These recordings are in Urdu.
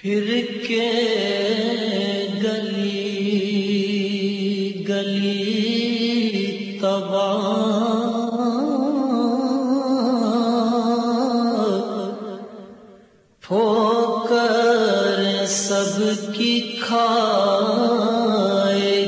پھر کے گلی گلی کر سب کی کھائے۔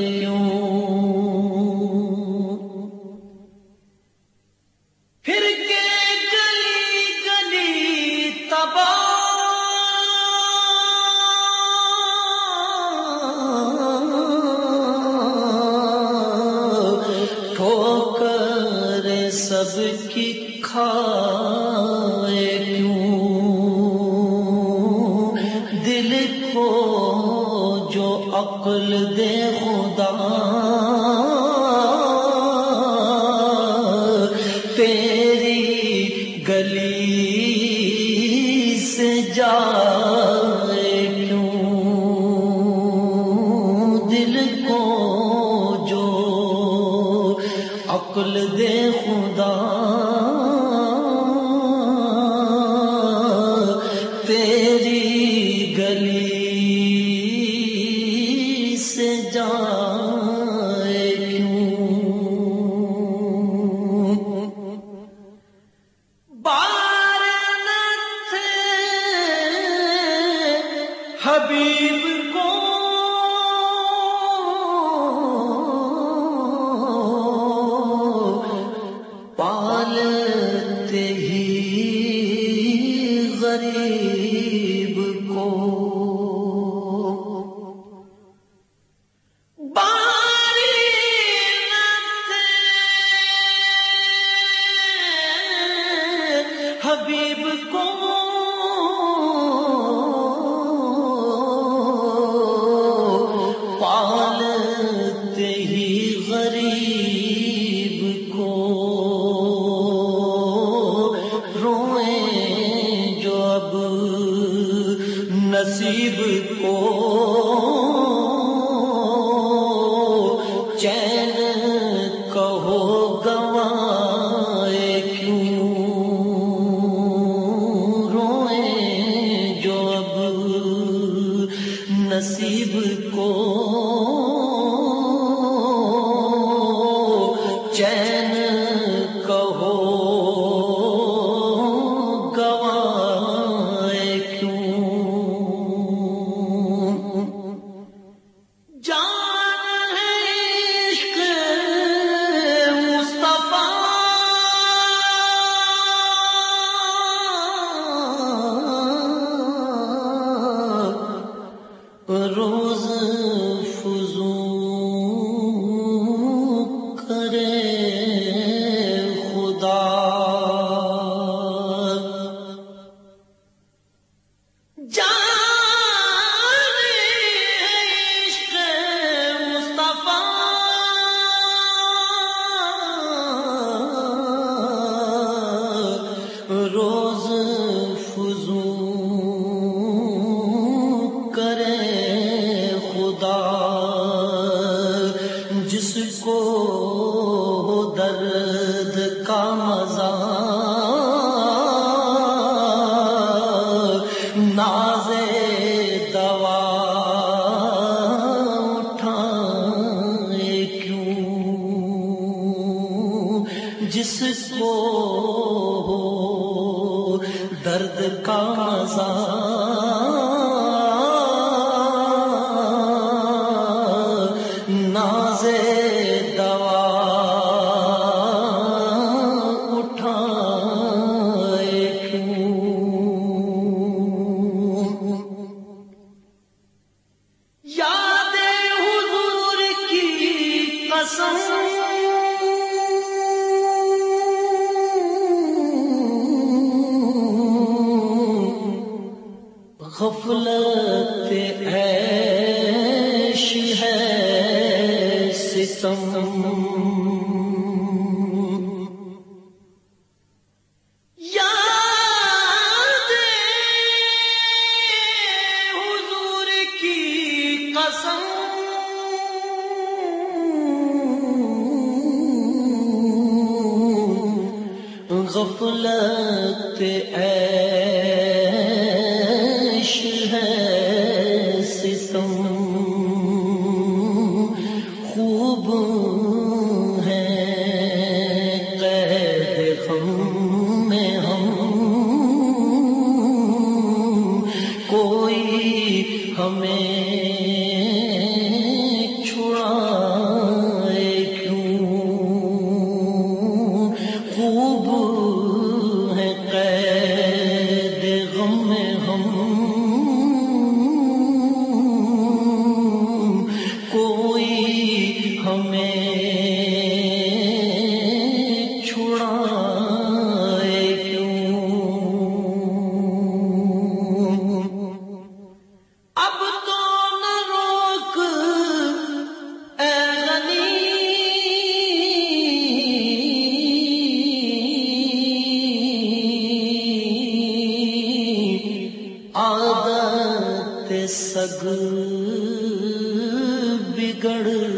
سب کی کھائے کیوں؟ دل کو جو عقل دے خدا، تیری گلی سے جائے کیوں؟ دل کو جو عقل دے خدا تیری گلی سے جائے کیوں؟ بار حبیب غریب کو سے قسم غفلت اے میں ہم گڑھ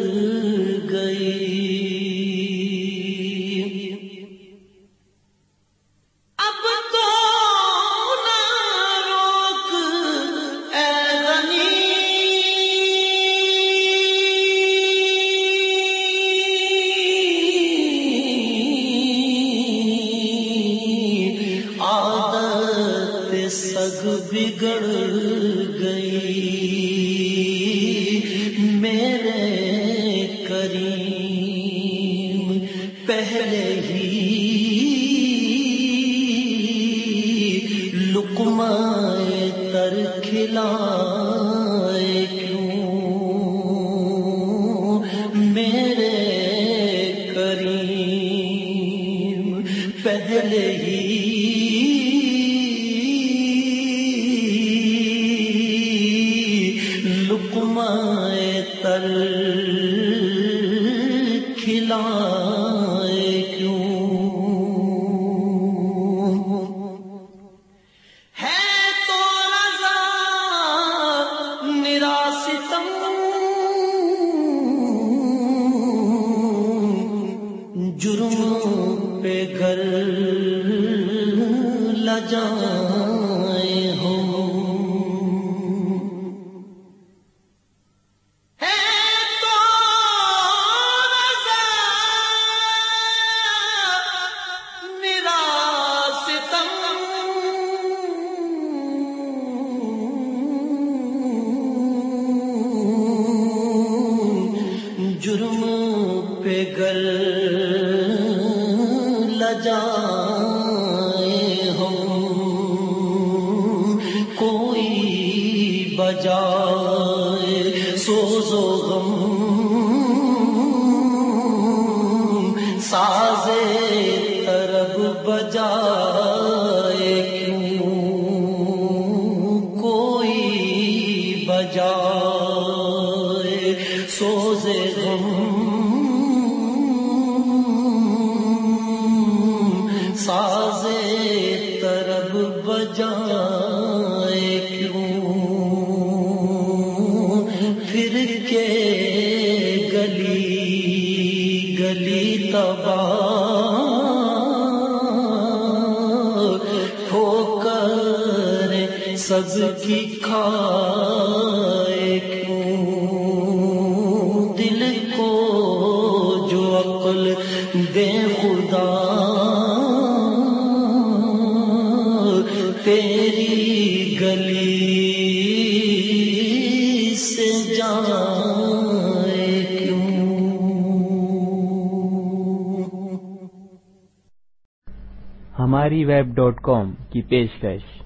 پہلے ہی لکمائے تر کھلا میرے کریم پہلے ہی گل لجا سز کی کھائے کیوں دل کو جو عقل دے خدا، تیری گلی سے جائے کیوں؟ ہماری ویب ڈاٹ کام کی پیشکش۔